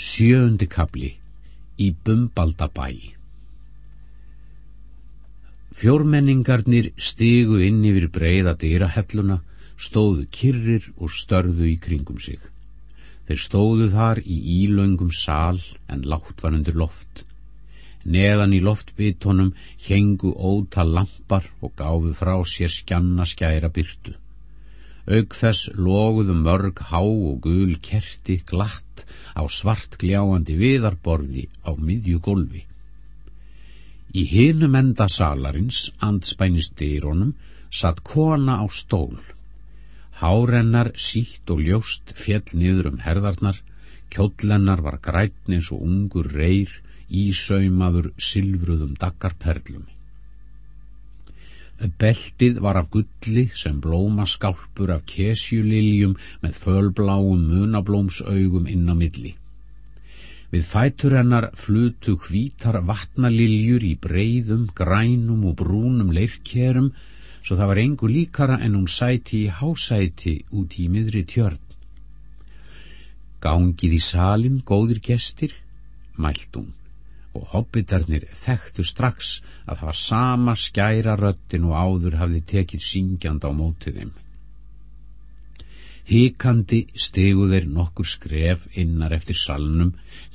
Sjöundi kabli í Bumbaldabæ Fjórmenningarnir stigu inn yfir breiða dýrahelluna, stóðu kyrrir og störðu í kringum sig. Þeir stóðu þar í ílaungum sal en látt var undir loft. Neðan í loftbitónum hengu ótal lampar og gáfu frá sér skjanna skæra byrtu. Aug þess loguðu mörg há og gul kerti glatt á svart gljáandi viðarborði á miðju gólfi. Í hinum enda salarins, andspænist dýrónum, satt kona á stól. Hárennar sítt og ljóst fjell niður um herðarnar, kjóllennar var grætn eins og ungur reyr, ísaumaður silfruðum daggarperlum. Beltið var af gulli sem blómaskálpur af kesjuliljum með fölbláum munablómsaugum inn á milli. Við fætur hennar flutu hvítar vatnaliljur í breyðum, grænum og brúnum leirkerum svo það var engu líkara en hún sæti í hásæti út í miðri tjörn. Gangið í salin, góðir gestir, mælt hún og hobbitarnir þekktu strax að það var sama skæra röttin og áður hafði tekið syngjand á mótið þeim. Hikandi stegu þeir nokkur skref innar eftir salnum,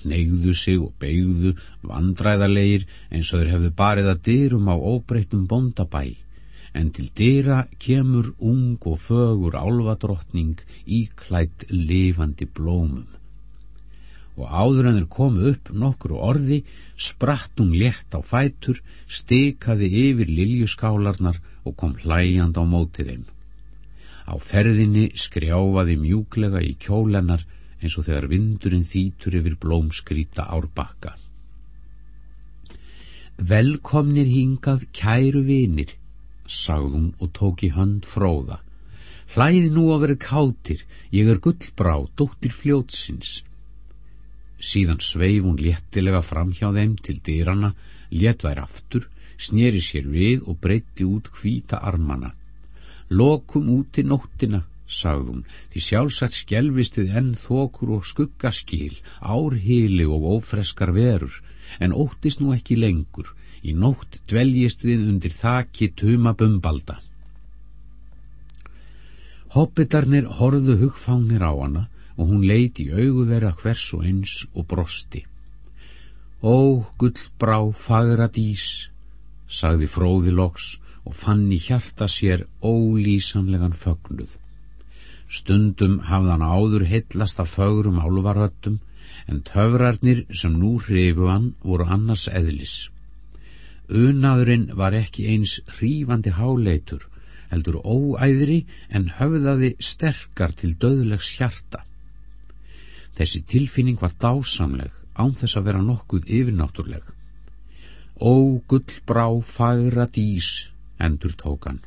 neyðu sig og beigðu vandræðarleir eins og þeir hefðu barið að dyrum á óbreytum bondabæ, en til dyra kemur ung og fögur álvadrottning íklætt lifandi blómum og áður en þeir komu upp nokkru orði spratt hún létt á fætur, stikaði yfir liljuskálarnar og kom hlæjand á mótið þeim. Á ferðinni skrjáfaði mjúklega í kjólennar eins og þegar vindurinn þýtur yfir blómskrýta árbakka. Velkomnir hingað kæru vinir, sagðum og tók í hönd fróða. Hlæði nú að vera kátir, ég er gullbrá, dóttir fljótsins. Síðan sveif hún léttilega fram hjá þeim til dýrana, létt þær aftur, sneri sér við og breytti út hvíta armana. Lokum út í nóttina, sagðum, því sjálfsagt skjelvistið enn þokur og skuggaskil, árhili og ófreskar verur, en óttist nú ekki lengur, í nótt dveljist við undir þaki tuma bumbalda. Hoppitarnir horðu hugfánir á hana, og hún leiti í augu þeirra hvers og eins og brosti. Ó, gullbrá fagra dís, sagði fróði loks og fann í hjarta sér ólýsanlegan fögnuð. Stundum hafði hann áður hillast af fögrum álvaröttum, en töfrarnir sem nú hrifu hann voru annars eðlis. Unaðurinn var ekki eins hrífandi háleitur, heldur óæðri en höfðaði sterkar til döðlegs hjarta. Þessi tilfinning var dásamleg, án þess að vera nokkuð yfirnáttúrleg. Ó, gullbrá fagra dís, endur tókan.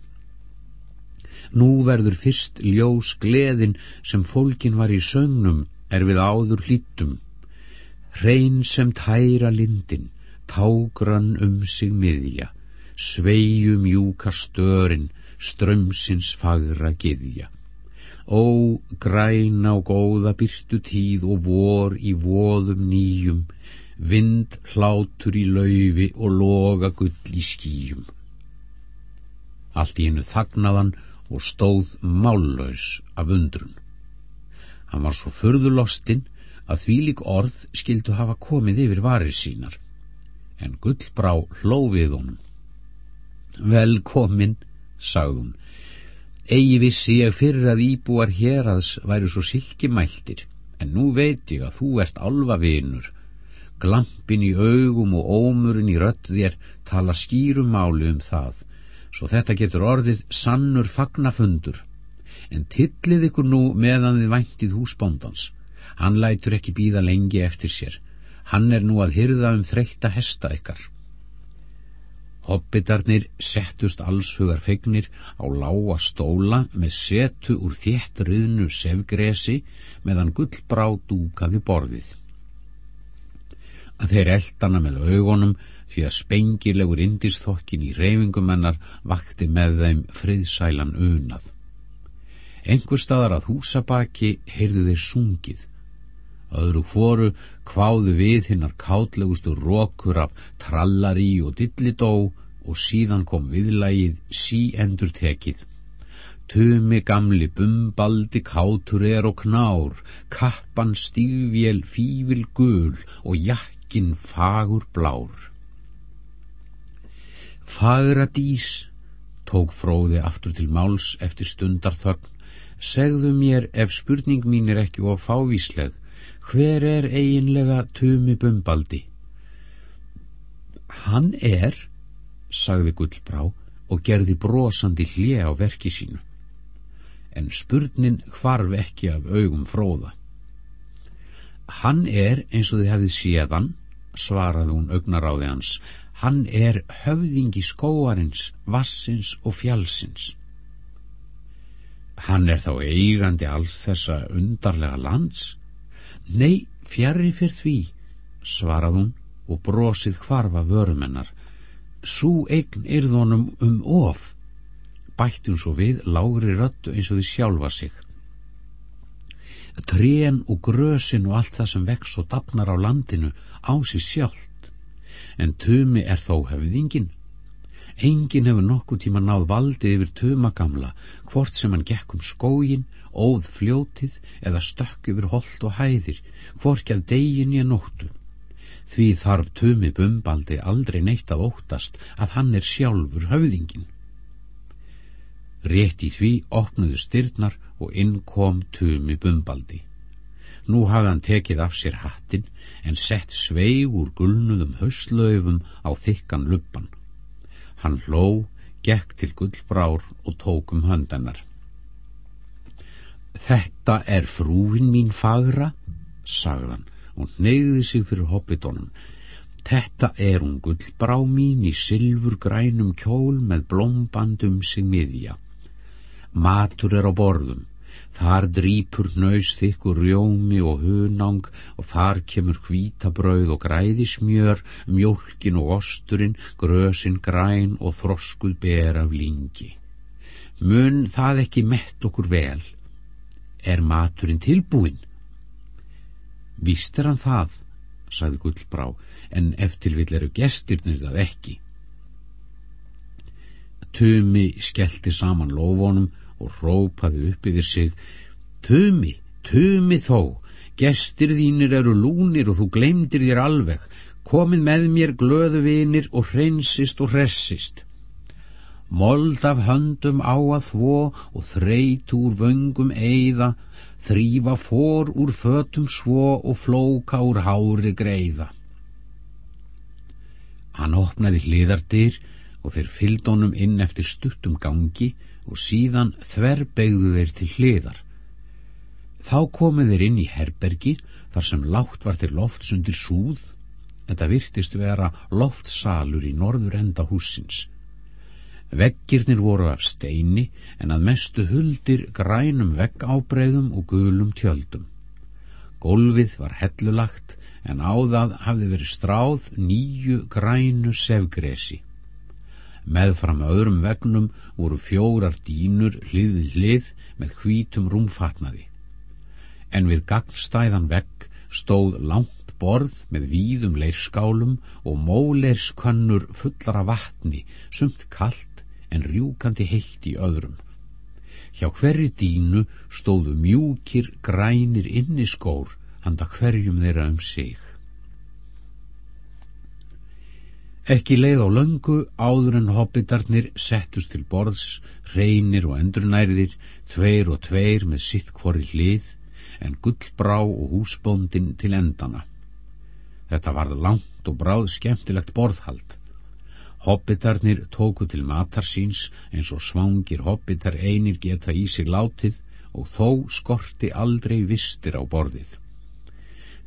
Nú verður fyrst ljós gleðin sem fólkin var í sögnum er við áður hlítum. Hrein sem tæra lindin, tágrann um sig miðja, sveiju mjúka störin, strömsins fagra giðja. Ó, græna og góða byrtu tíð og vor í voðum nýjum, vind hlátur í laufi og loga gull í skýjum. Allt í hennu þagnaðan og stóð mállaus af undrun. Hann var svo förðulostinn að þvílik orð skildu hafa komið yfir varir sínar, en gullbrá hlófið honum. Velkomin, sagðun, Egi vissi ég fyrir að íbúar héraðs væru svo silkimæltir, en nú veit ég að þú ert alvavinur. Glampin í augum og ómurinn í rödd þér tala skýrumáli um það, svo þetta getur orðið sannur fagnafundur. En tillið ykkur nú meðan þið væntið húsbóndans. Hann lætur ekki býða lengi eftir sér. Hann er nú að hyrða um þreytta hesta ykkar. Hobbitarnir settust allshugar fegnir á lága stóla með setu úr þétt riðnu sefgresi meðan gullbrá dúkaði borðið. Að þeir eldana með augunum því að spengilegur indisþokkin í reyfingum hennar vakti með þeim friðsælan unað. Engur staðar að húsabaki heyrðu þeir sungið Öðru fóru kváðu við hinnar kátlegustu rókur af trallari og dillidó og síðan kom viðlægið sí endur tekið. Tumi gamli bumbaldi kátur er og knár, kappan stígvél fívil gul og jakkin fagur blár. Fagradís, tók fróði aftur til máls eftir stundarþögn, segðu mér ef spurning mín er ekki of fávísleg, hver er eiginlega Tumi bumbaldi? Hann er, sagði Gullbrá og gerði brosandi hlje á verki sínu. En spurnin hvarf ekki af augum fróða. Hann er, eins og þið hefðið séðan, svaraði hún augnaráði hans, hann er höfðingi skóarins, vassins og fjálsins. Hann er þá eigandi alls þessa undarlega lands? Nei, fjari fyrr því, svaraði hún og brosið hvarfa vörumennar Sú eign yrðunum um of, bættun svo við lágri röttu eins og því sjálfa sig. Trén og grösin og allt það sem vex og dapnar á landinu á sig sjálft, en tumi er þó hefðingin. Engin hefur nokkuð tíma náð valdið yfir tumagamla, hvort sem hann gekk um skógin, óð fljótið eða stökk yfir hold og hæðir, hvort að degin ég nóttu. Því þarf Tumi Bumbaldi aldrei neitt að óttast að hann er sjálfur höfðingin. Rétt í því opnuðu styrnar og inn kom Tumi Bumbaldi. Nú hafði hann tekið af sér hattin en sett sveig úr gulnuðum hauslaufum á þykkan luppan. Hann hló, gekk til gullbrár og tók um höndanar. Þetta er frúin mín fagra, sagðan og neyði sig fyrir hobbitónum. Þetta er hún gullbrá mín í sylfur grænum kjól með blómbandum sig miðja. Matur er á borðum. Þar drýpur nöys þykkur rjómi og hunang og þar kemur hvítabrauð og græðismjör, mjölkin og osturinn, grösin græn og þroskuð ber af lingi. Mun það ekki mett okkur vel? Er maturinn tilbúinn? Vist er hann það, sagði Gullbrá, en eftirvill eru gestirnir það ekki. Tumi skellti saman lófonum og rópaði upp yfir sig. Tumi, Tumi þó, gestir þínir eru lúnir og þú glemdir þér alveg. Komin með mér glöðu vinir og hreinsist og hressist. Mold af höndum á að þvó og þreit úr vöngum eiða, þrýfa fór úr fötum svo og flóka úr hári greiða. Hann opnaði hliðardyr og þeir fyldónum inn eftir stuttum gangi og síðan þverbegðu þeir til hliðar. Þá komið þeir inn í herbergi þar sem látt var til lofts undir súð, þetta virtist vera loftsalur í norður enda húsins. Veggirnir voru af steini en að mestu huldir grænum veggábreyðum og gulum tjöldum. Golfið var hellulagt en á það hafði verið stráð nýju grænu sefgresi. Meðfram öðrum vegnum voru fjórar dínur hlið við hlið með hvítum rúmfatnaði. En við gagnstæðan vegg stóð langt borð með víðum leirskálum og móleirskannur fullara vatni, sumt kallt en rjúkandi heitt í öðrum. Hjá hverri dínu stóðu mjúkir grænir inni skór handa hverjum þeirra um sig. Ekki leið á löngu áður en hobbitarnir settust til borðs, reynir og endurnærðir, tveir og tveir með sitt hvori hlið, en gullbrá og húsbóndin til endana. Þetta varð langt og bráð skemmtilegt borðhald. Hobbitarnir tóku til matar síns eins og svangir hobbitar einir geta í sig látið og þó skorti aldrei vistir á borðið.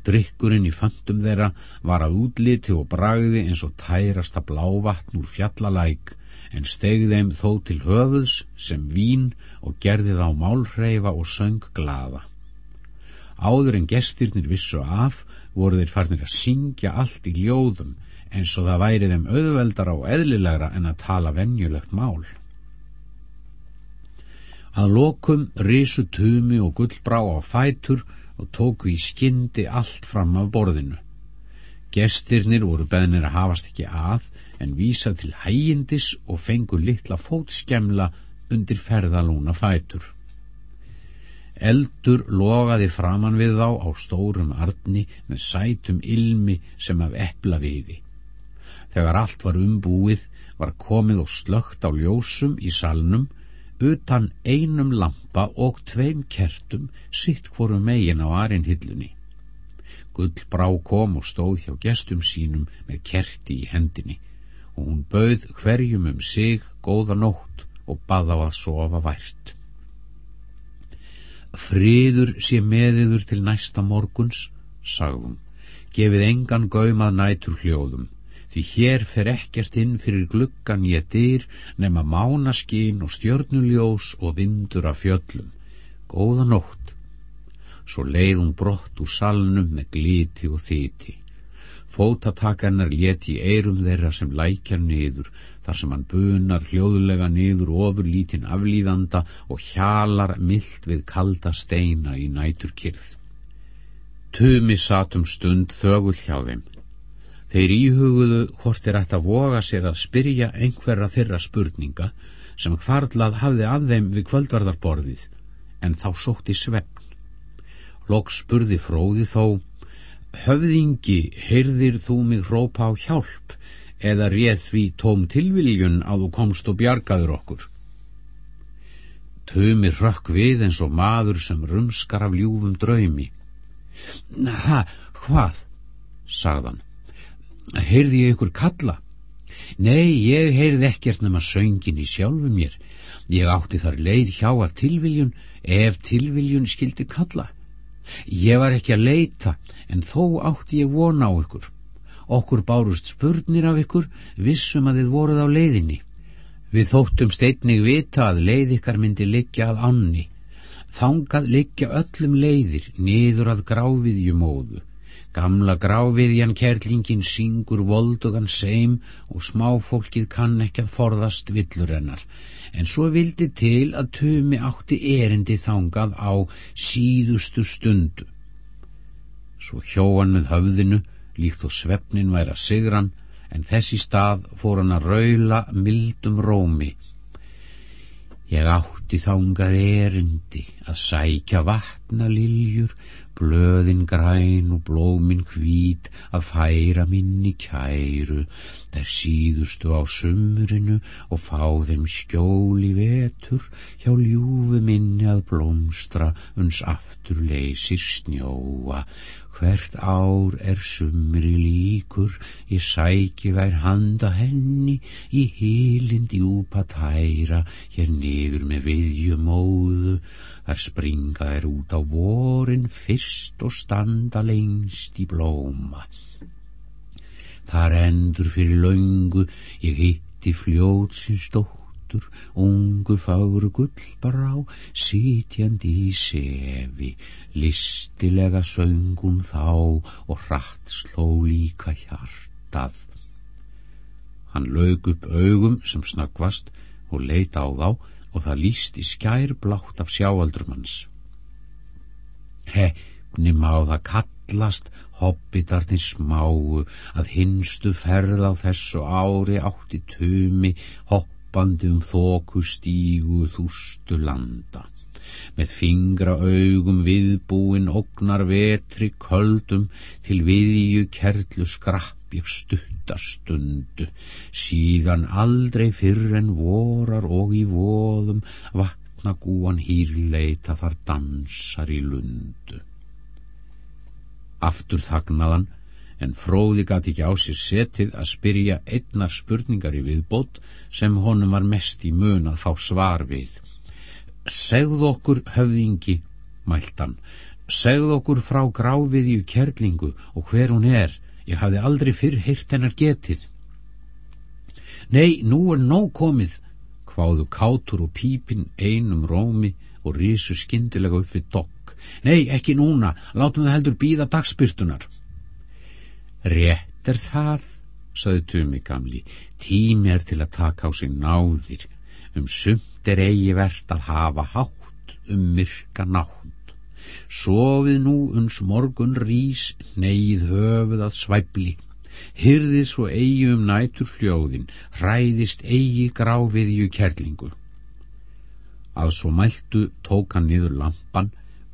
Drykkurinn í föndum þeirra var að útliti og bragði eins og tærasta blávatn úr fjallalæk en stegði þeim þó til höfuðs sem vín og gerði þá málhreifa og söng glada. Áður en gestirnir vissu af voru þeir farnir að syngja allt í ljóðum eins og það væri þeim auðveldara og eðlilegra en að tala venjulegt mál. Að lokum risu tumi og gullbrá á fætur og tóku í skyndi allt fram af borðinu. Gestirnir voru beðnir að hafast ekki að en vísa til hægindis og fengu litla fótskemla undir ferðalúna fætur. Eldur logaði framann við þá á stórum arni með sætum ilmi sem af epla viði. Þegar allt var umbúið var komið og slögt á ljósum í salnum utan einum lampa og tveim kertum sitt hvoru megin á arinhillunni. Gullbrá kom og stóð hjá gestum sínum með kerti í hendinni og hún bauð hverjum um sig góða nótt og bað á að sofa vært. Friður sé meðiður til næsta morguns, sagðum, gefið engan gaumað nætur hljóðum, því hér fer ekkert inn fyrir gluggan ég dyr nema mánaskín og stjörnuljós og vindur af fjöllum. Góða nótt. Svo leið hún brott úr salnum með gliti og þyti. Fótatakarnar leti í eirum þeirra sem lækjar niður, þar sem hann bunar hljóðulega niður ofur lítinn aflýðanda og hjalar myllt við kalda steina í næturkyrð. Tumi satum stund þögull hjá þeim. Þeir íhuguðu hvort er ætti að voga sér að spyrja einhverra þeirra spurninga sem hvarlað hafði að þeim við kvöldvarðarborðið, en þá sótti svefn. Lóks spurði fróði þó höfðingi, heyrðir þú mig hrópa á hjálp eða réð því tóm tilviljun að þú komst og bjargaður okkur? Tumi rökk við eins og maður sem rumskar af ljúfum draumi. Ha, hvað? sagðan. Heyrði ég ykkur kalla? Nei, ég heyrði ekkert nema söngin í sjálfu mér. Ég átti þar leið hjá að tilviljun ef tilviljun skildi kalla. Ég var ekki að leita, en þó átti ég vona á ykkur. Okkur bárust spurnir af ykkur, vissum að þið voruð á leiðinni. Við þóttum steitnig vita að leið ykkar myndi liggja að anni. Þangað liggja öllum leiðir, niður að gráfiðjumóðu. Gamla gráfiðjan kerlingin syngur voldugan seim og smáfólkið kann ekki að forðast villurennar en svo vildi til að Tumi átti erindi þangað á síðustu stundu. Svo hjóan með höfðinu, líkt og svefnin væri að sigran, en þessi stað fór hann að raula mildum rómi. Ég átti þangað erindi að sækja vatna liljur blöðin græn og blómin hvít að færa minni kæru þær síðustu á sumrinu og fá þeim skjóli vetur hjá ljúfu minni að blómstra uns aftur leysir snjóa hvert ár er sumri líkur ég sæki þær handa henni í hílind djúpa tæra hér niður með viðjumóðu þar springa þær út á vorin fyrst og standa lengst í blóma. Þar endur fyrir laungu ég hitti fljótsins dóttur, ungu fagru gullbará, sitjandi í sefi, listilega söngun þá og hratt sló líka hjartað. Hann lög upp augum sem snakvast og leita á þá og það líst í skær blátt af sjáaldrum hans. Hefni má það kallast hobbitarnir smáu að hinstu ferð á þessu ári átti tumi hoppandi um þóku stígu þústu landa. Með fingra augum viðbúin ognar vetri köldum til viðju kerlu skrapp ég stuttastundu, síðan aldrei fyrr en vorar og í voðum vatna gúan hýrleita þar dansar í lundu. Aftur þagnaðan, en fróði gati ekki á sér setið að spyrja einnar spurningar í viðbót sem honum var mest í mun að fá svar við. Segð okkur höfðingi, mæltan, segð okkur frá gráfiðju kerlingu og hver hún er, Ég hafði aldrei fyrr heyrt hennar getið. Nei, nú er nóg komið, hváðu kátur og pípin einum rómi og risu skindilega upp við dokk. Nei, ekki núna, látum það heldur býða dagspyrtunar. Rétt er það, saði Tumi gamli, tími er til að taka á sig náðir. Um sumt er eigi verðt að hafa hátt um myrka nátt. Sofið nú uns morgun rís, neyð höfuð að svæfli. Hyrðið svo eigi um nætur hljóðin, hræðist eigi gráfiðju kærlingu. Að svo mæltu tók hann niður lampan,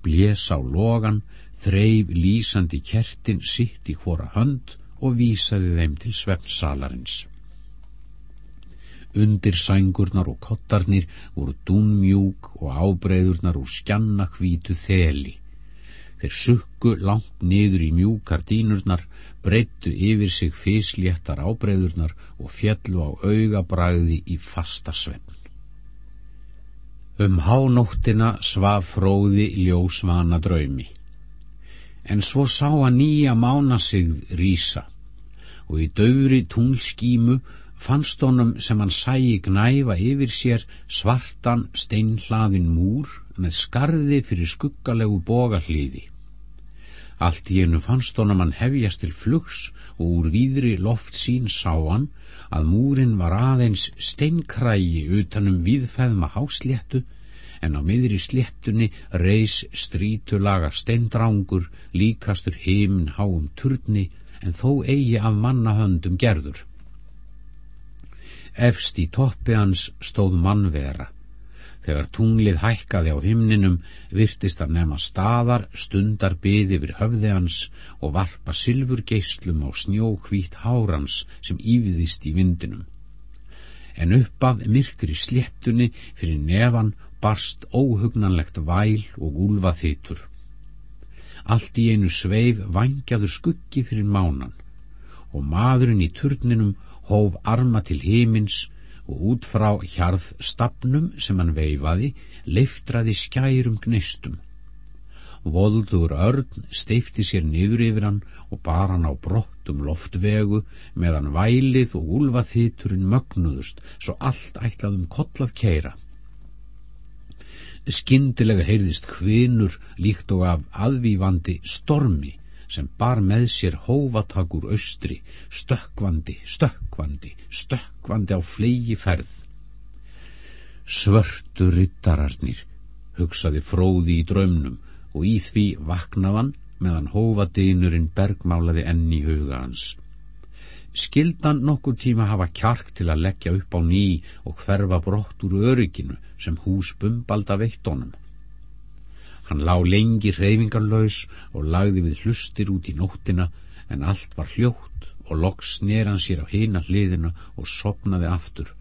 blés á logan, þreif lýsandi kertin sitt í hvora hönd og vísaði þeim til svefnsalarins. Undir sængurnar og kottarnir voru dúnmjúk og ábreyðurnar úr skjanna hvítu þeli. Þeir sukku langt niður í mjúkar dínurnar, breyttu yfir sig fysléttar ábreyðurnar og fjallu á augabræði í fasta svefn. Um hánóttina svaf fróði ljósvana draumi. En svo sá að nýja mánasigð rýsa og í döfri túnskímu fannst honum sem hann sæi gnæfa yfir sér svartan steinhlaðin múr með skarði fyrir skuggalegu bogahlýði. Allt í einu fannst honum hann hefjast til flugs og úr víðri loft sín sá hann að múrin var aðeins steinkrægi utanum viðfæðma hásléttu en á miðri sléttunni reys strítulaga steindrángur líkastur heiminn háum turni en þó eigi af mannahöndum gerður. Efst í toppi hans stóð mannvera. Þegar tunglið hækkaði á himninum virtist að nefna staðar, stundar byði yfir höfði hans og varpa sylfur geyslum á snjókvít hárans sem íviðist í vindinum. En upp af myrkri sléttunni fyrir nefan barst óhugnanlegt væl og úlfa þytur. Allt í einu sveif vangjaður skuggi fyrir mánan og maðurinn í turninum hóf arma til hímins og út frá hjarð stafnum sem hann veifaði leiftraði skærum gneistum. Voldur örn steifti sér niður yfir hann og bar hann á brottum loftvegu meðan vælið og úlfaþýturinn mögnuðust svo allt ætlaðum kollað keira. Skyndilega heyrðist hvinur líkt og af aðvífandi stormi sem bar með sér hófatakur austri, stökkvandi, stökkvandi, stökkvandi á flegi ferð. Svörtu rittararnir, hugsaði fróði í draumnum og í því vaknaðan meðan hófadinurinn bergmálaði enni huga hans. Skildan nokkur tíma hafa kjark til að leggja upp á ný og hverfa brott úr örygginu sem hús bumbalda veittónum. Hann lá lengi hreyfingarlaus og lagði við hlustir út í nóttina en allt var hljótt og loks sner hann sér á hina hliðina og sopnaði aftur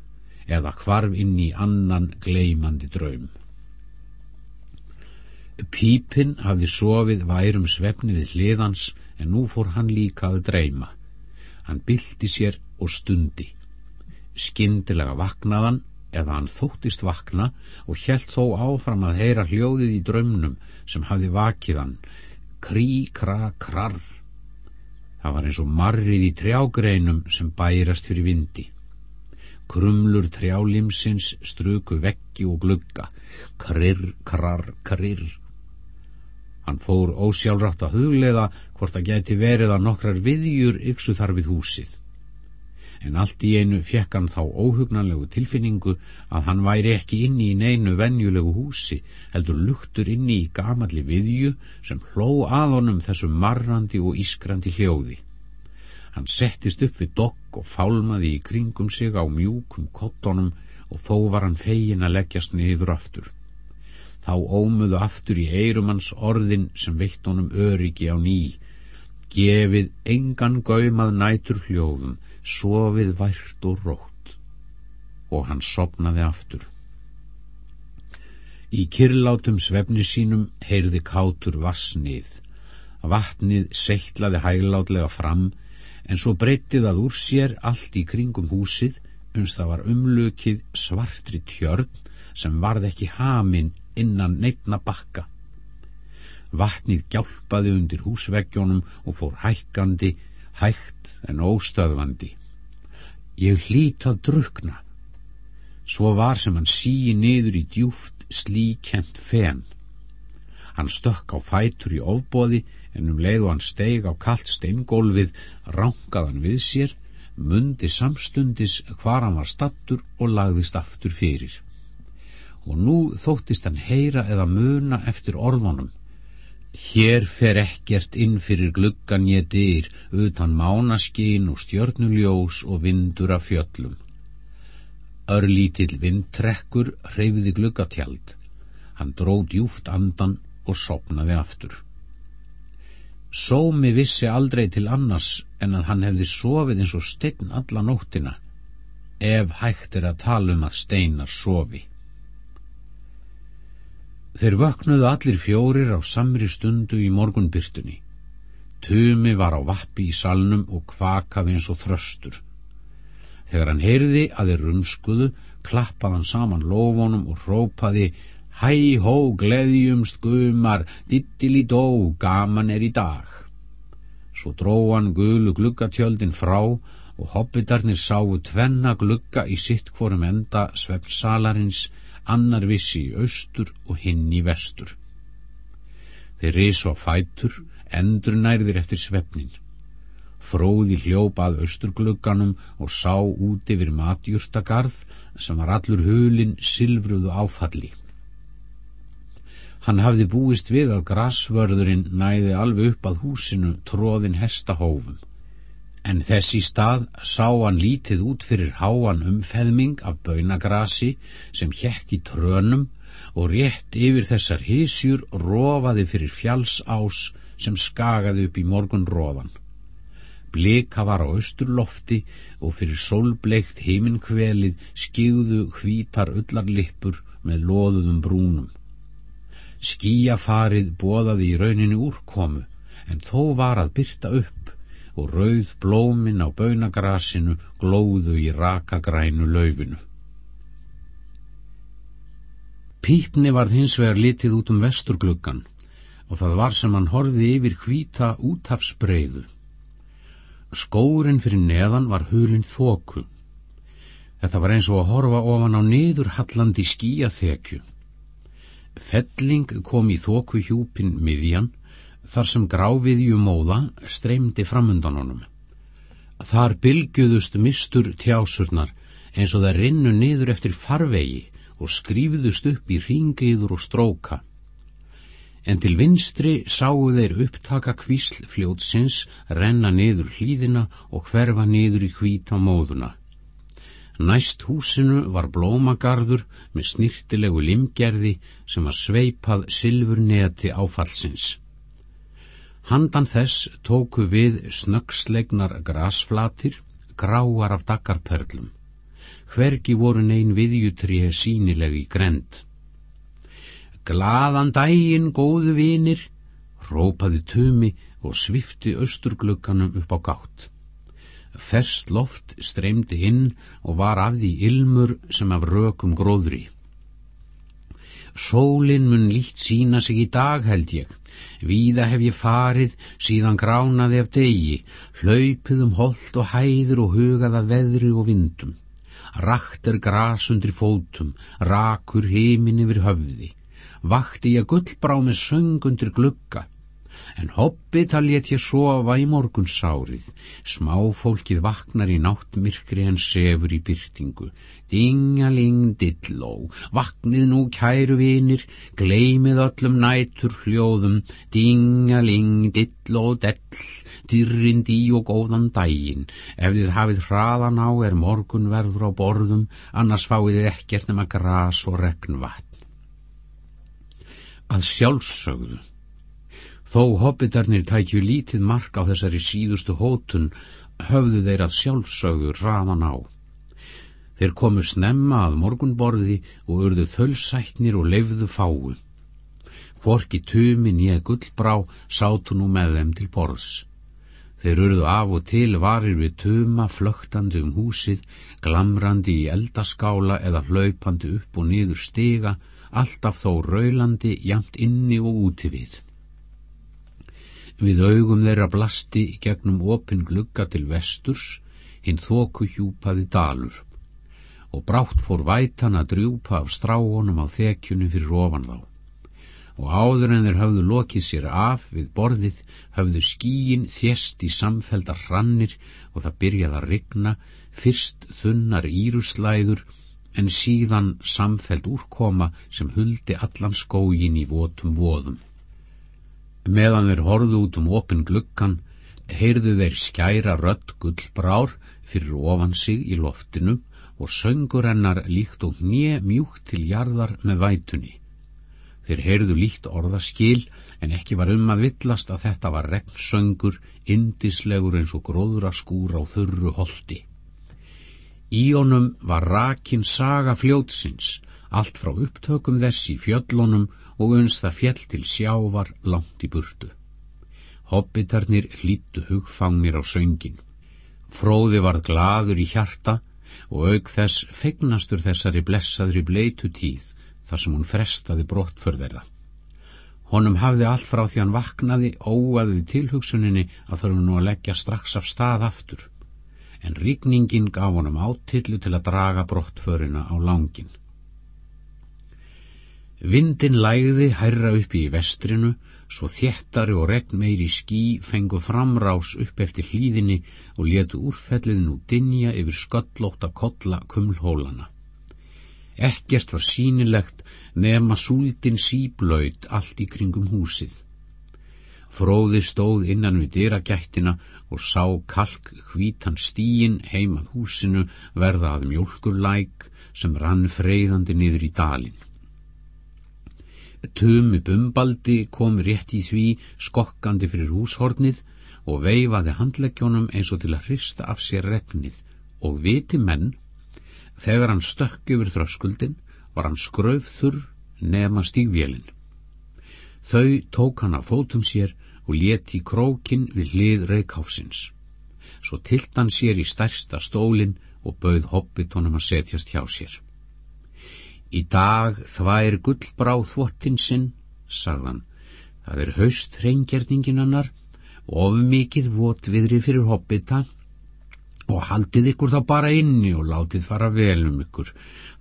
eða hvarf inn í annan gleimandi draum. Pípinn hafði sofið værum svefni við hliðans en nú fór hann líka að dreyma. Hann bylti sér og stundi. Skindilega vaknaðan eða hann þóttist vakna og hjælt þó áfram að heyra hljóðið í draumnum sem hafði vakið hann. Krí, kra, krar. Það var eins og marrið í trjágreinum sem bærast fyrir vindi. Krumlur trjálimsins struku veggi og glugga. Krirr, krar, krirr hann fór ósjálfrátt að huglega hvort það geti verið að nokkrar viðjur yksu þar við húsið en allt í einu fekk hann þá óhugnanlegu tilfinningu að hann væri ekki inni í neinu venjulegu húsi, heldur luktur inni í gamalli viðju sem hló að honum þessum marrandi og ískrandi hljóði. Hann settist upp við dokk og fálmaði í kringum sig á mjúkum kottonum og þó var hann fegin að leggjast niður aftur. Þá ómuðu aftur í eirumanns orðin sem veitt honum öryggi á ný. Gefið engan gaumað nætur hljóðum, sofið vært og rótt og hann sopnaði aftur. Í kyrlátum svefni sínum heyrði kátur vassnið. Vatnið seittlaði hæglátlega fram en svo breytið að úr sér allt í kringum húsið uns það var umlökið svartri tjörn sem varð ekki hamin innan neittna bakka. Vatnið gjálpaði undir húsveggjónum og fór hækkandi, hægt en óstöðvandi. Ég hlít að drukna. Svo var sem hann síi niður í djúft slíkent fen. Hann stökk á fætur í ofbóði en um leið og hann steig á kallt steingólfið ránkaðan við sér, mundi samstundis hvar hann var stattur og lagðist aftur fyrir. og nú þóttist hann heyra eða muna eftir orðunum. Hér fer ekkert inn fyrir gluggan ég dyr utan mánaskín og stjörnuljós og vindur af fjöllum. Örlítill vindtrekkur hreyfiði gluggatjald. Hann dró djúft andan og sopnaði aftur. Sómi vissi aldrei til annars en að hann hefði sofið eins og stein alla nóttina ef hægt er að tala um að steinar sofi. Þeir vöknuðu allir fjórir á samri stundu í morgunbyrtunni. Tumi var á vappi í salnum og kvakaði eins og þröstur. Þegar hann heyrði að þeir rumskuðu, klappaði hann saman lofunum og rópaði Hæ hó, gleðjumst gumar, dittili dó, gaman er í dag. Svo dróan gulu gluggatjöldin frá og hobbitarnir sáu tvenna glugga í sitt hvorum enda svefnsalarins, annar vissi í austur og hinn í vestur. Þeir risu á fætur, endur nærðir eftir svefnin. Fróði hljópað austurglugganum og sá út yfir matjúrtagarð sem var allur hulin silfruðu áfalli. Hann hafði búist við að grasvörðurinn næði alveg upp að húsinu tróðin hestahófum. En þessi stað sá hann lítið út fyrir háan umfeðming af baunagrasi sem hjekk í trönum og rétt yfir þessar hísjur rofaði fyrir fjallsás sem skagaði upp í morgun róðan. Blika var á austurlofti og fyrir sólbleikt heiminkvelið skigðu hvítar ullarlippur með loðuðum brúnum. Skíafarið bóðaði í rauninni úrkomu en þó var að byrta upp og rauð blómin á baunagrasinu glóðu í rakagrænu laufinu. Pípni var hins vegar litið út um vesturgluggan og það var sem hann horfið yfir hvita útafsbreiðu. Skórin fyrir neðan var hulinn þóku. Þetta var eins og að horfa ofan á niðurhallandi skíaþekju. Felling kom í þóku hjúpin miðjan þar sem gráviðju móða streymdi framundan honum. Þar bylgjuðust mistur tjásurnar eins og það rinnu niður eftir farvegi og skrýfðust upp í ringiður og stróka. En til vinstri sáu þeir upptaka kvísl fljótsins renna niður hlýðina og hverfa niður í hvíta móðuna. Næst húsinu var blómagarður með snirtilegu limgerði sem var sveipað silfurneti áfallsins. Handan þess tóku við snöggslegnar grasflatir, gráar af dagarperlum. Hvergi voru neyn viðjutrið sínileg í grend. Glaðan dægin, góðu vinir, rópaði tumi og svifti austurglugganum upp á gátt. Ferst loft streymdi inn og var af því ilmur sem af rökum gróðri. Sólinn mun líkt sína sig í dag held ég. Víða hef ég farið, síðan gránaði af degi, hlaupið um holt og hæður og hugað að veðri og vindum. Rakt er gras undir fótum, rakur heimin yfir höfði. Vakti ég gullbrá með söng undir glugga en hobbita let ég sofa í morgunsárið, smáfólkið vaknar í náttmyrkri en sefur í byrtingu. Dingaling dilló, vaknið nú kæru vinir, gleymið öllum nætur hljóðum, dingaling dilló dell, dyrrindi og góðan dægin, ef þið hafið hraðan á er morgun verður á borðum, annars fáið þið ekkert nema gras og regnvatn. Að sjálfsögðu Þó hobbitarnir tækju lítið mark á þessari síðustu hótun höfðu þeir að sjálfsögðu raðan á. Þeir komu snemma að morgunborði og urðu þölsætnir og lefðu fáu. Hvorki tumin ég gullbrá sátu nú með þeim til borðs. Þeir urðu af og til varir við tuma flögtandi um húsið, glamrandi í eldaskála eða hlaupandi upp og niður stiga, alltaf þó raulandi jamt inni og úti við. Við augum þeirra blasti gegnum opin glugga til vesturs, hinn þóku hjúpaði dalur og brátt fór vætan að drjúpa af stráunum á þekjunum fyrir ofan þá. Og áður en þeir hafðu lokið sér af við borðið hafðu skíin þjest í samfeldar hrannir og það byrjaði að rigna, fyrst þunnar íruslæður en síðan samfeld úrkoma sem huldi allan skógin í votum voðum. Meðan þeir horðu út um opin gluggan, heyrðu þeir skæra rött gullbrár fyrir ofan sig í loftinu og söngur hennar líkt og nýja mjúkt til jarðar með vætunni. Þeir heyrðu líkt orðaskil en ekki var um að villast að þetta var regnsöngur, indislegur eins og gróðra skúra á þurru holdi. Í honum var rakin saga fljótsins, allt frá upptökum þess í fjöllunum og uns það fjell til sjávar langt í burtu. Hobbitarnir hlýttu hugfangnir á söngin. Fróði var gladur í hjarta og auk þess fegnastur þessari blessaðri bleitu tíð þar sem hún frestaði brottförðera. Honum hafði allt frá því hann vaknaði óaðið tilhugsuninni að þurfum nú að leggja strax af stað aftur, en ríkningin gaf honum átillu til að draga brottförina á langin. Vindin lægði hærra upp í vestrinu svo þéttari og regn meiri skí fengu framrás upp eftir hlýðinni og letu úrfellið nú dinja yfir sköllóta kolla kumlhólana. Ekkert var sínilegt nema súldin síblaut allt í kringum húsið. Fróði stóð innan við dyragættina og sá kalk hvítan stíin heimað húsinu verða að mjölkurlæk sem rann freyðandi niður í dalin. Tumi Bumbaldi kom rétt í því skokkandi fyrir húshornið og veifaði handleggjónum eins og til að hrista af sér regnið og viti menn, þegar hann stökk yfir þröskuldin var hann skraufþur nema stígvélin. Þau tók hann að fótum sér og leti krókin við hlið reikháfsins. Svo tilt hann sér í stærsta stólin og bauð hobbitónum að setjast hjá sér. Í dag þvær gullbráð þvottinn sinn, sagðan. Það er haust hreingjerningin hannar, of mikið votviðri fyrir hobbita og haldið ykkur þá bara inni og látið fara vel um ykkur.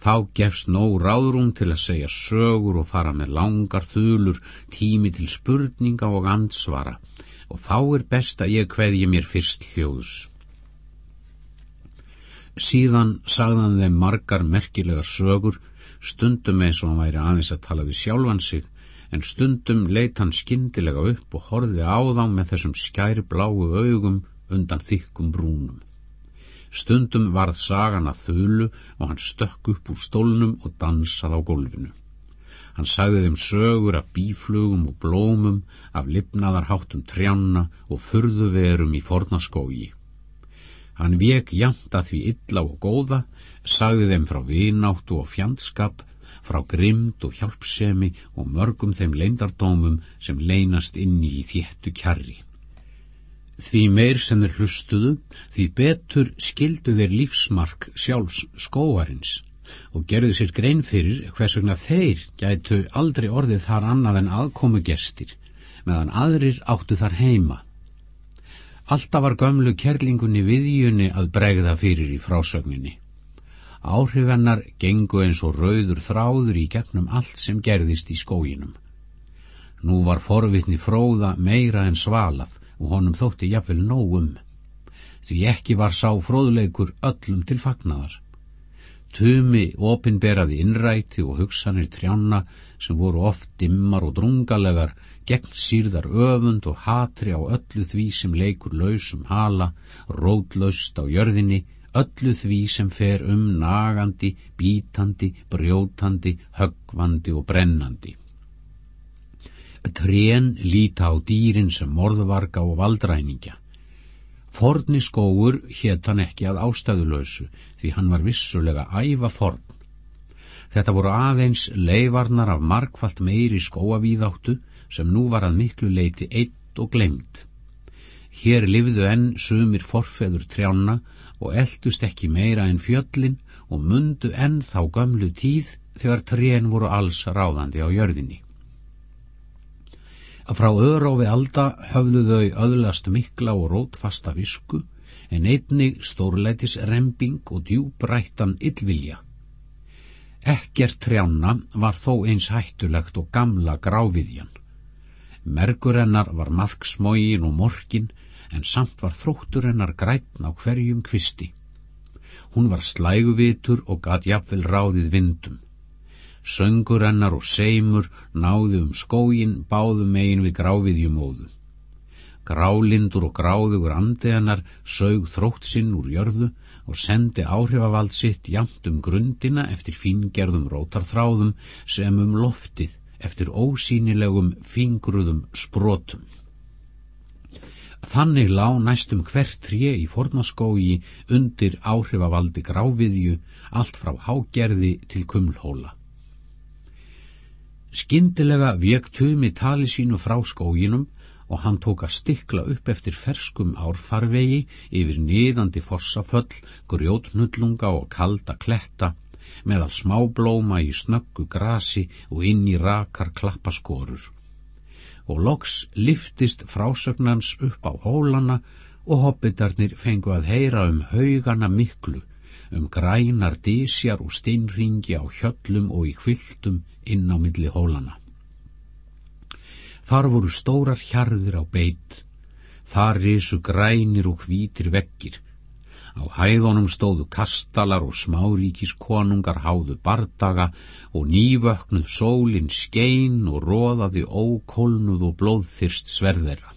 Þá gefst nóg ráðrúm til að segja sögur og fara með langar þulur, tími til spurninga og ansvara og þá er best að ég hveðji mér fyrst hljóðs. Síðan sagðan þeim margar merkilegar sögur stundum eins og hann væri aðeins að tala við sjálfan sig, en stundum leitt hann skindilega upp og horfið á þá með þessum skær bláu augum undan þykkum brúnum. Stundum varð sagan að þölu og hann stökk upp úr stólnum og dansað á gólfinu. Hann sagði þeim sögur af bíflugum og blómum, af lipnaðarháttum trjanna og furðuverum í fornaskógi. Hann vek jæmt að því illa og góða, sagði þeim frá vináttu og fjandskap, frá grimd og hjálpsemi og mörgum þeim leindardómum sem leynast inni í þéttu kjarri. Því meir sem þeir hlustuðu, því betur skildu þeir lífsmark sjálfs skóarins og gerðu sér grein fyrir hvers vegna þeir gætu aldrei orðið þar annað en aðkomu gestir, meðan aðrir áttu þar heima Alltaf var gömlu kerlingunni viðjunni að bregða fyrir í frásögninni. Áhrifennar gengu eins og rauður þráður í gegnum allt sem gerðist í skóginum. Nú var forvitni fróða meira en svalað og honum þótti jafnvel nógum. Því ekki var sá fróðleikur öllum til fagnadar. Tumi opinberaði innræti og hugsanir trjána sem voru oft dimmar og drungalegar gegn sírðar öfund og hatri á öllu því sem leikur lausum hala, rótlaust á jörðinni, öllu því sem fer um nagandi, bítandi, brjótandi, höggvandi og brennandi. Trén líta á dýrin sem morðvarga og valdræningja. Forni skóur hétt hann ekki að ástæðulösu því hann var vissulega æfa forn. Þetta voru aðeins leifarnar af markvallt meiri skóavíðáttu sem nú var að miklu leiti eitt og glemt. Hér livðu enn sumir forfeður trjána og eldust ekki meira en fjöllin og mundu enn þá gömlu tíð þegar trén voru alls ráðandi á jörðinni. Frá öðrófi alda höfðu þau öðlast mikla og rótfasta visku en einnig stórleitis remping og djúbrættan yllvilja. Ekkert trjána var þó eins hættulegt og gamla gráviðjan. Mergur hennar var maðksmógin og morkin en samt var þróttur hennar grætn á hverjum kvisti. Hún var slæguvitur og gat jafnvel ráðið vindum. Söngur hennar og seimur náðu um skógin báðu megin við gráfiðjumóðu. Grálindur og gráðugur andi hennar sög þrótt sinn úr jörðu og sendi áhrifavald sitt jamt um grundina eftir fíngerðum rótarþráðum sem um loftið eftir ósýnilegum fingruðum sprótum. Þannig lá næstum hvert tré í fornaskógi undir áhrifavaldi gráfiðju allt frá hágerði til kumlhóla. Skyndilega vek tumi tali sínu frá skóginum og hann tók að stikla upp eftir ferskum árfarvegi yfir niðandi fossaföll, grjótnullunga og kalda kletta meðal smáblóma í snöggu grasi og inn í rakar klappaskorur og loks liftist frásögnans upp á hólana og hobbitarnir fengu að heyra um haugana miklu, um grænar dísjar og steinringi á hjöllum og í kviltum inn á milli hólana. Þar voru stórar hjarðir á beitt, þar risu grænir og hvítir vekkir, Á hæðunum stóðu kastalar og smáríkiskonungar háðu bardaga og nývöknuð sólinn skein og róðaði ókólnuð og blóðþyrst sverðera.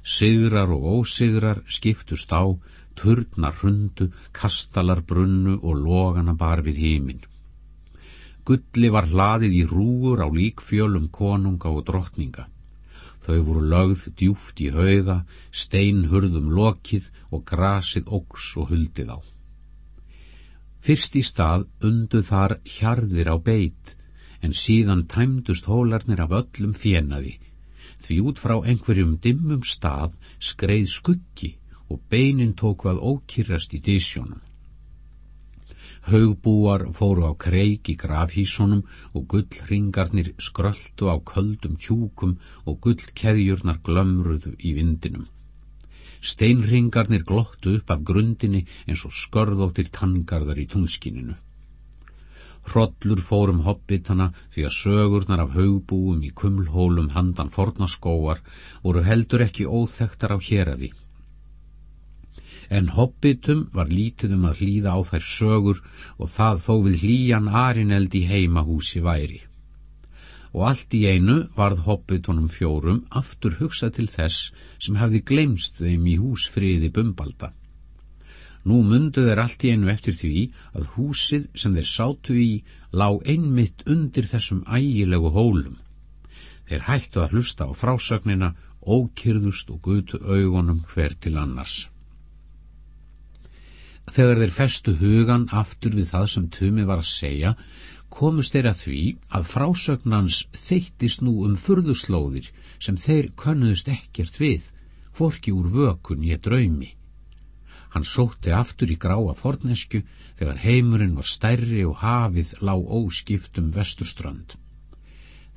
Sigrar og ósigrar skiptust á, turnar hundu, kastalar brunnu og logana bar við hímin. Gulli var hlaðið í rúur á líkfjölum konunga og drottninga. Þau voru lögð djúft í hauga, steinhurðum lokið og grasið óks og huldið á. Fyrst í stað undu þar hjarðir á beit, en síðan tæmdust hólarnir af öllum fjenaði, því út frá einhverjum dimmum stað skreið skuggi og beinin tók að ókýrast í dísjónum. Haugbúar fóru á kreik í grafhísunum og gullringarnir skröldu á köldum kjúkum og gullkeðjurnar glömruðu í vindinum. Steinringarnir glottu upp af grundinni eins og skörðóttir tangarðar í tunnskininu. Hrollur fórum hobbitana því að sögurnar af haugbúum í kumlhólum handan fornaskóar voru heldur ekki óþektar á hér að því en hobbitum var lítið um að hlýða á þær sögur og það þó við hlýjan arineld í heimahúsi væri. Og allt í einu varð hobbitunum fjórum aftur hugsa til þess sem hefði glemst þeim í húsfriði bumbalda. Nú mundu þeir allt í einu eftir því að húsið sem þeir sátu í lág einmitt undir þessum ægilegu hólum. Þeir hættu að hlusta á frásögnina, ókyrðust og gutu augunum hver til annars. Þegar þeir festu hugan aftur við það sem Tumi var að segja, komust þeir að því að frásögnans þeittist nú um furðuslóðir sem þeir könnuðust ekkert við, forki úr vökun ég draumi. Hann sótti aftur í gráa fornesku þegar heimurinn var stærri og hafið lág óskiptum vesturströnd.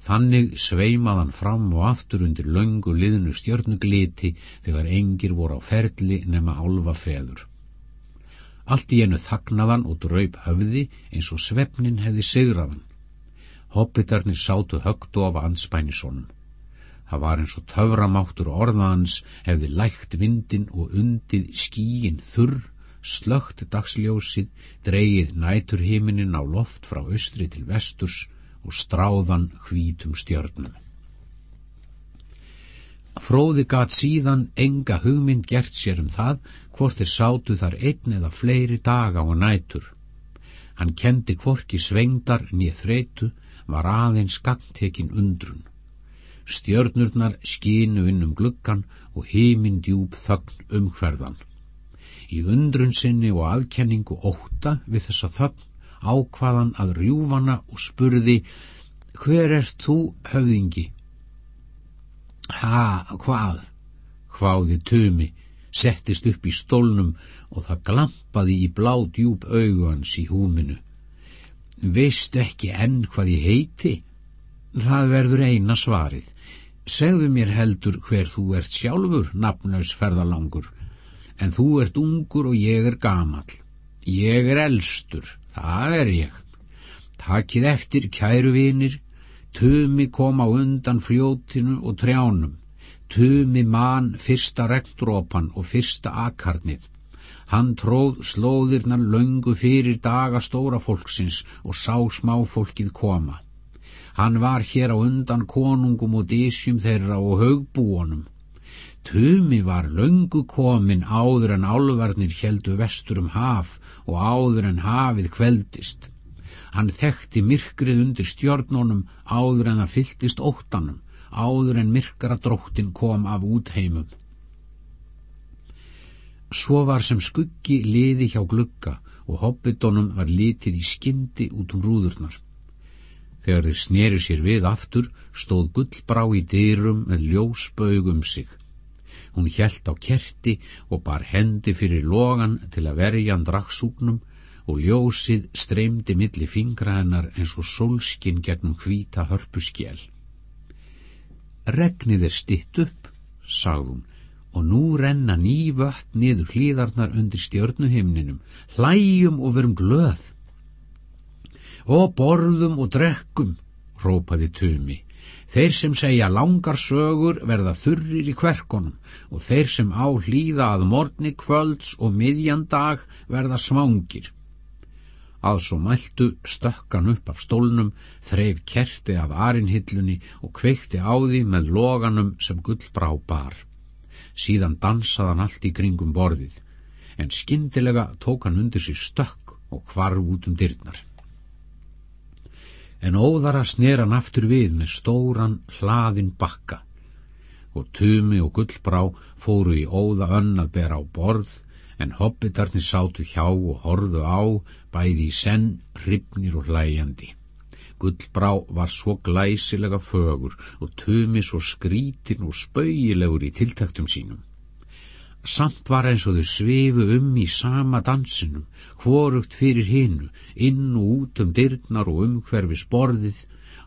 Þannig sveimaðan fram og aftur undir löngu liðnu stjörnugliti þegar engir voru á ferli nema álva feður. Allt í enu þagnaðan og draup höfði eins og svefnin hefði sigraðan. Hobbitarnir sátu högt ofa anspænisónum. Það var eins og töframáttur orðaðans hefði lægt vindin og undið skíin þurr, slögt dagsljósið, dreyið næturhiminin á loft frá austri til vesturs og stráðan hvítum stjörnum. Fróði gat síðan enga hugmynd gert sér um það hvort þeir sátu þar einn eða fleiri daga og nætur. Hann kendi hvorki svengdar nýð þreitu, var aðeins gangtekin undrun. Stjörnurnar skínu inn um gluggan og heiminn djúb þögn umhverðan. Í undrun sinni og aðkenningu óta við þessa þögn ákvaðan að rjúfana og spurði Hver ert þú, höfðingi? Ha, hvað? Hváði tumi, settist upp í stólnum og það glampaði í blá djúb augans í húminu. Veist ekki enn hvað ég heiti? Það verður eina svarið. Segðu mér heldur hver þú ert sjálfur, nafnlaus ferðalangur. En þú ert ungur og ég er gamal. Ég er elstur, það er ég. Takið eftir, kæru vinir, Tumi kom á undan fljótinu og trjánum. Tumi man fyrsta regndrópan og fyrsta akarnið. Hann tróð slóðirnar löngu fyrir daga stóra fólksins og sá smáfólkið koma. Hann var hér á undan konungum og dísjum þeirra og högbúonum. Tumi var löngu komin áður en álvarnir heldu vestur um haf og áður en hafið kveldist. Hann þekkti myrkrið undir stjórnunum áður en það fylltist óttanum, áður en myrkara dróttin kom af útheimum. Svo var sem skuggi liði hjá glugga og hobbitonum var litið í skyndi út um rúðurnar. Þegar þeir sneri sér við aftur stóð gullbrá í dyrum með ljósbaug um sig. Hún hjælt á kerti og bar hendi fyrir logan til að verja hann draksúknum og ljósið streymdi milli fingra hennar eins og sólskinn gegnum hvita hörpuskjel. Regnið er stitt upp, sagðum, og nú renna ný vött niður hlýðarnar undir stjörnuhimninum, hlæjum og verum glöð. Og borðum og drekkum, rópaði Tumi. Þeir sem segja langar sögur verða þurrir í kverkonum og þeir sem á hlýða að morgni kvölds og miðjandag verða svangir. Að svo mæltu stökkan upp af stólnum, þreif kerti af arinhillunni og kveikti á því með loganum sem gullbrá bar síðan dansaðan allt í kringum borðið, en skindilega tók hann undir sér stökk og hvarf út um dyrnar. En óðara sner hann aftur við með stóran hlaðin bakka og tumi og gullbrá fóru í óða önn að bera á borð en hobbitarnir sátu hjá og horðu á bæði í senn, hrifnir og hlæjandi. Gullbrá var svo glæsilega fögur og tumi svo skrítin og spauilegur í tiltaktum sínum. Samt var eins og þau svefu um í sama dansinum, hvorugt fyrir hinnu, inn og út um dyrnar og umhverfis borðið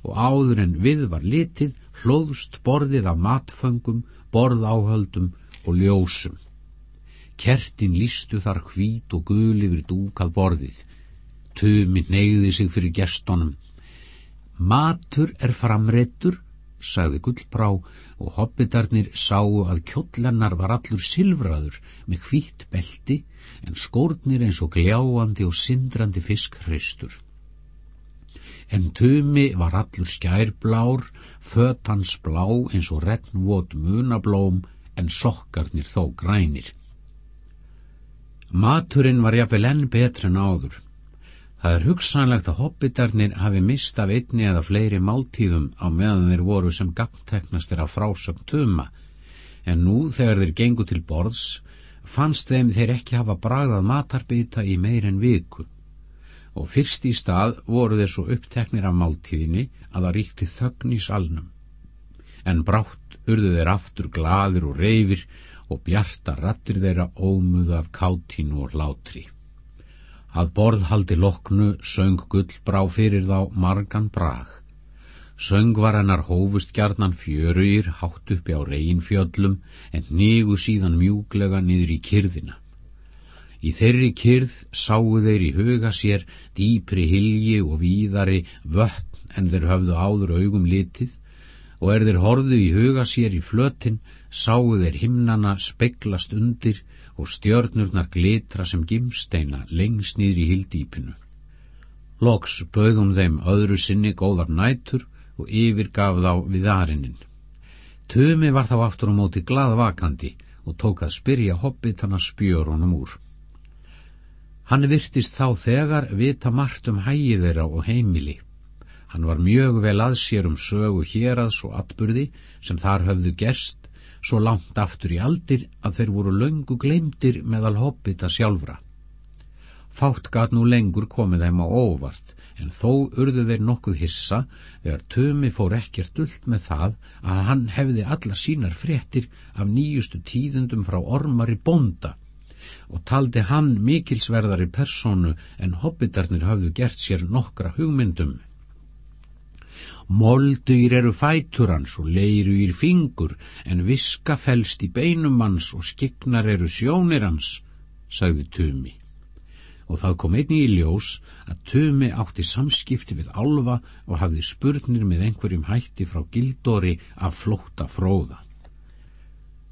og áður en við var litið hlóðst borðið af matföngum, borðáhöldum og ljósum. Kertin lístu þar hvít og gul yfir dúkað borðið. Tumi neyði sig fyrir gestonum Matur er framreittur, sagði gullbrá og hobbitarnir sáu að kjóllennar var allur silfraður með hvítt belti en skórnir eins og gljáandi og sindrandi fiskreistur. En tumi var allur skærblár, fötans blá eins og regnvot munablóm en sokkarnir þó grænir. Maturinn var jáfnvel enn betri en áður. Það er hugsanlegt að hobbitarnir hafi mist af einni eða fleiri máltíðum á meðan þeir voru sem gangteknastir af frásögn tuma, en nú þegar þeir gengu til borðs fannst þeim þeir ekki hafa bragðað matarbita í meir en viku. Og fyrst í stað voru þeir svo uppteknir af máltíðinni að það ríkti þögn í salnum. En brátt urðu þeir aftur gladir og reyfir og bjarta rattir þeirra ómuð af kátínu og hlátri. Að borðhaldi loknu söng gullbrá fyrir þá margan brag. Söngvar hennar hófust gjarnan fjöruir hátt uppi á reynfjöllum en nýgu síðan mjúglega niður í kyrðina. Í þeirri kyrð sáu þeir í huga sér dýpri hilji og víðari vötn en þeir höfðu áður augum litið og er þeir horðu í huga sér í flötin sáu þeir himnana speglast undir og stjörnurnar glitra sem gimsteina lengst nýður í hildýpinu. Loks bauðum þeim öðru sinni góðar nætur og yfirgaf þá við arinnin. Tumi var þá aftur á móti gladvakandi og tók að spyrja hobbitana spjörunum úr. Hann virtist þá þegar vita margt um hægið þeirra og heimili. Hann var mjög vel að sér um sögu héraðs og atburði sem þar höfðu gerst svo langt aftur í aldir að þeir voru löngu gleymdir meðal hobbita sjálfra. Fátt gat nú lengur komið þeim á óvart, en þó urðu þeir nokkuð hissa þegar Tumi fór ekkert dullt með það að hann hefði alla sínar fréttir af nýjustu tíðundum frá ormari bonda og taldi hann mikilsverðari personu en hobbitarnir hafðu gert sér nokkra hugmyndum Moldugir eru fætur hans og leiru ír fingur, en viska fælst í beinum hans og skiknar eru sjónir hans, sagði Tumi. Og það kom einni í ljós að Tumi átti samskipti við alfa og hafði spurnir með einhverjum hætti frá gildori af flótta fróða.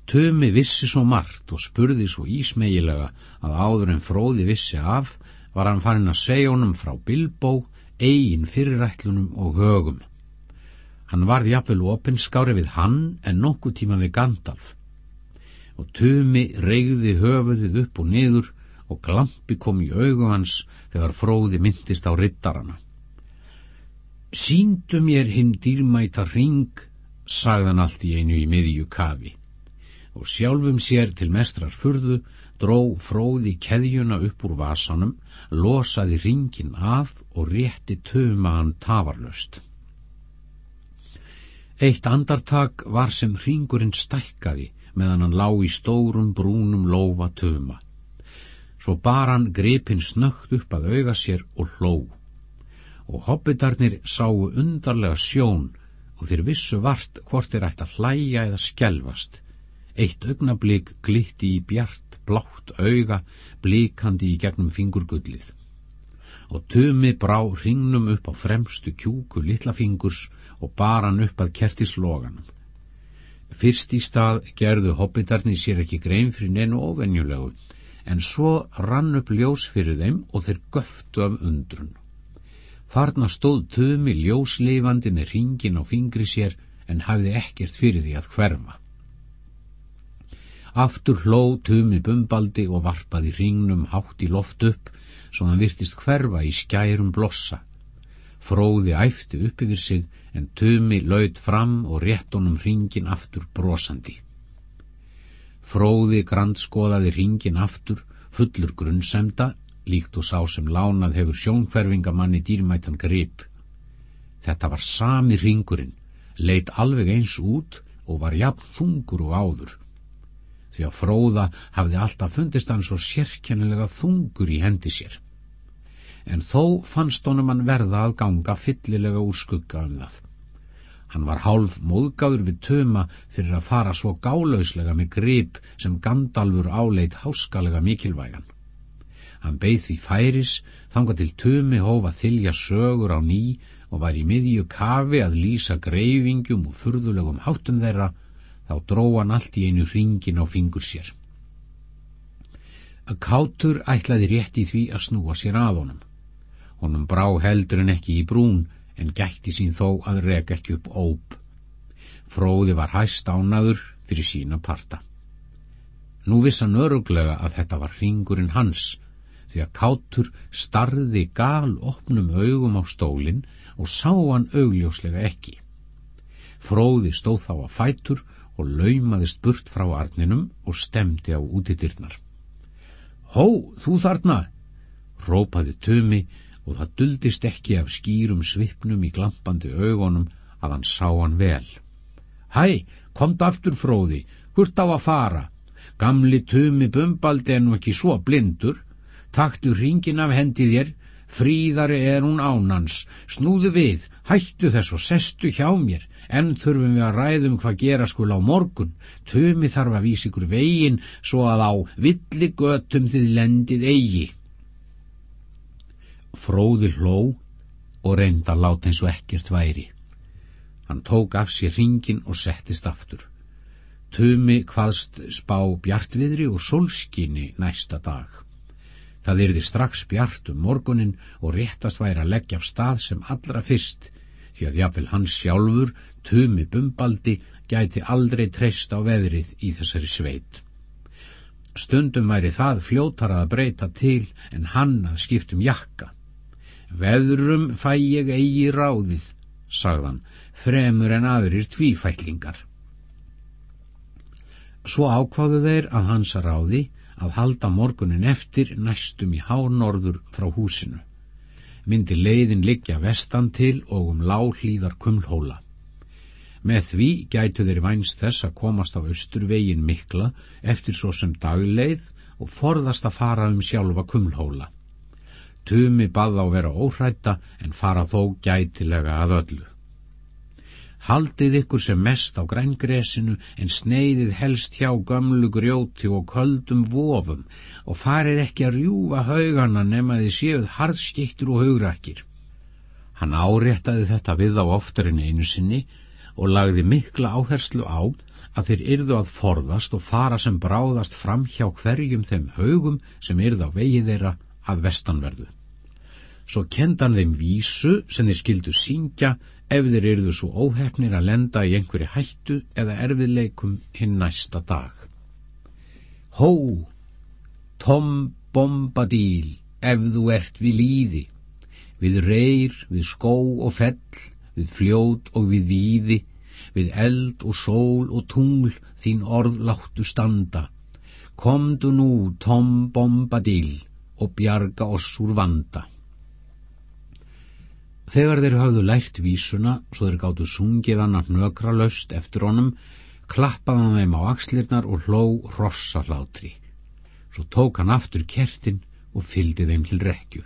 Tumi vissi svo margt og spurði svo ísmegilega að áður en fróði vissi af var hann farin að segja honum frá Bilbó, eigin fyrirætlunum og högum. Hann varði jafnvel opinskári við hann en nokkuð tíma við Gandalf. Og Tumi reyði höfuðið upp og niður og glampi kom í augu hans þegar fróði myndist á rittarana. Sýndu mér hinn dýrmæta ring, sagðan allt í einu í miðju kafi og sjálfum sér til mestrar furðu dró fróði keðjuna upp úr vasanum, losaði ringin af og rétti tömaðan tafarlöst. Eitt andartak var sem ringurinn stækkaði meðan hann lá í stórum brúnum lofa töma. Svo bar hann gripinn snögt upp að auga sér og hló. Og hobbitarnir sáu undarlega sjón og þeir vissu vart hvort þeir ætti að hlæja eða skjelvast Eitt augnablík glitti í bjart, blátt auga, blíkandi í gegnum fingurgullið. Og Tumi brá hringnum upp á fremstu kjúku litlafingurs og bar hann upp að kertisloganum. Fyrst í stað gerðu hobbitarni sér ekki grein fyrir neinu ofennjulegu, en svo rann upp ljós fyrir þeim og þeir göftu af undrun. Þarna stóð Tumi ljósleifandi með hringin á fingri sér en hafði ekkert fyrir því að hverfa. Aftur hló tumi bumbaldi og varpaði ringnum hátt í loft upp svo hann virtist hverfa í skærum blossa. Fróði æfti upp yfir sig en tumi laud fram og rétt honum ringin aftur brosandi. Fróði grandskoðaði ringin aftur fullur grunnsemda líkt og sá sem lánað hefur sjónkverfingamanni dýrmætan grip. Þetta var sami ringurinn, leitt alveg eins út og var jafn þungur og áður því að fróða hafði alltaf fundist hann svo sérkennilega þungur í hendi sér. En þó fannst honum hann verða að ganga fyllilega úr skugga um það. Hann var hálf móðgáður við töma fyrir að fara svo gálauslega með grip sem Gandalfur áleit háskalega mikilvægan. Hann beigð því færis, þanga til tömi hófa þylja sögur á ný og var í miðju kafi að lýsa greifingjum og furðulegum hátum þeirra þá dró hann allt í einu ringin á fingur sér. Að kátur ætlaði rétt í því að snúa sér að honum. Honum brá heldur en ekki í brún en gætti sín þó að rega ekki upp óp. Fróði var hæst ánaður fyrir sína parta. Nú vissan öruglega að þetta var ringurinn hans því að kátur starði gal opnum augum á stólinn og sá hann augljóslega ekki. Fróði stóð þá að fætur og laumaðist burt frá arninum og stemdi á útidyrnar. Hó, þú þarna! rópaði Tumi og það duldist ekki af skýrum svipnum í glampandi augunum að hann sá hann vel. Hæ, komt aftur fróði, hvort á að fara? Gamli Tumi bumbaldi en ekki svo blindur, taktu ringin af hendi þér, fríðari er hún ánans, snúðu við, hættu þess og sestu hjá mér, en þurfum við að ræðum hvað gera skul á morgun, tömi þarf að vísa ykkur vegin svo að á villi götum þið lendið eigi. Fróði hló og reynda láta eins og ekkert væri. Hann tók af sér ringin og settist aftur. Tumi hvaðst spá bjartviðri og solskinni næsta dag. Það yrði strax bjart um morgunin og réttast væri að leggja af stað sem allra fyrst því að jáfnvel hans sjálfur, tumi bumbaldi, gæti aldrei treyst á veðrið í þessari sveit. Stundum væri það fljótar að breyta til en hann að skiptum jakka. Veðrum fæ ég eigi ráðið, sagðan, fremur en aðrir tvífætlingar. Svo ákváðu þeir að hans ráði að halda morgunin eftir næstum í hánorður frá húsinu myndi leiðin liggja vestan til og um láhlýðar kumlhóla. Með því gætu þeir vænst þess að komast á austurvegin mikla eftir svo sem dagleið og forðast að fara um sjálfa kumlhóla. Tumi bað á vera óhrætta en fara þó gætilega að öllu. Haldið ykkur sem mest á grængresinu en sneiðið helst hjá gömlu grjóti og köldum vofum og farið ekki að rjúfa haugana nema þið séuð harðskittur og haugrakir. Hann áréttaði þetta við á oftar en einu sinni og lagði mikla áherslu á að þeir yrðu að forðast og fara sem bráðast fram hjá hverjum þeim haugum sem yrðu á vegi þeirra að vestanverðu. Svo kendan þeim vísu sem þeir skildu syngja ef þeir yrðu svo óhefnir að lenda í einhverju hættu eða erfiðleikum hinn næsta dag. Hó, Tom Bombadil, ef þú ert við líði, við reyr, við skó og fell, við fljót og við víði, við eld og sól og tungl þín orð láttu standa. Komdu nú, Tom Bombadil, og bjarga oss úr vanda. Þegar þeir hafðu lært vísuna, svo þeir gáttu sungið hann að nökra löst eftir honum, klappaði hann þeim á axlirnar og hló rossa hlátri. Svo tók hann aftur kertin og fyldi þeim til rekju.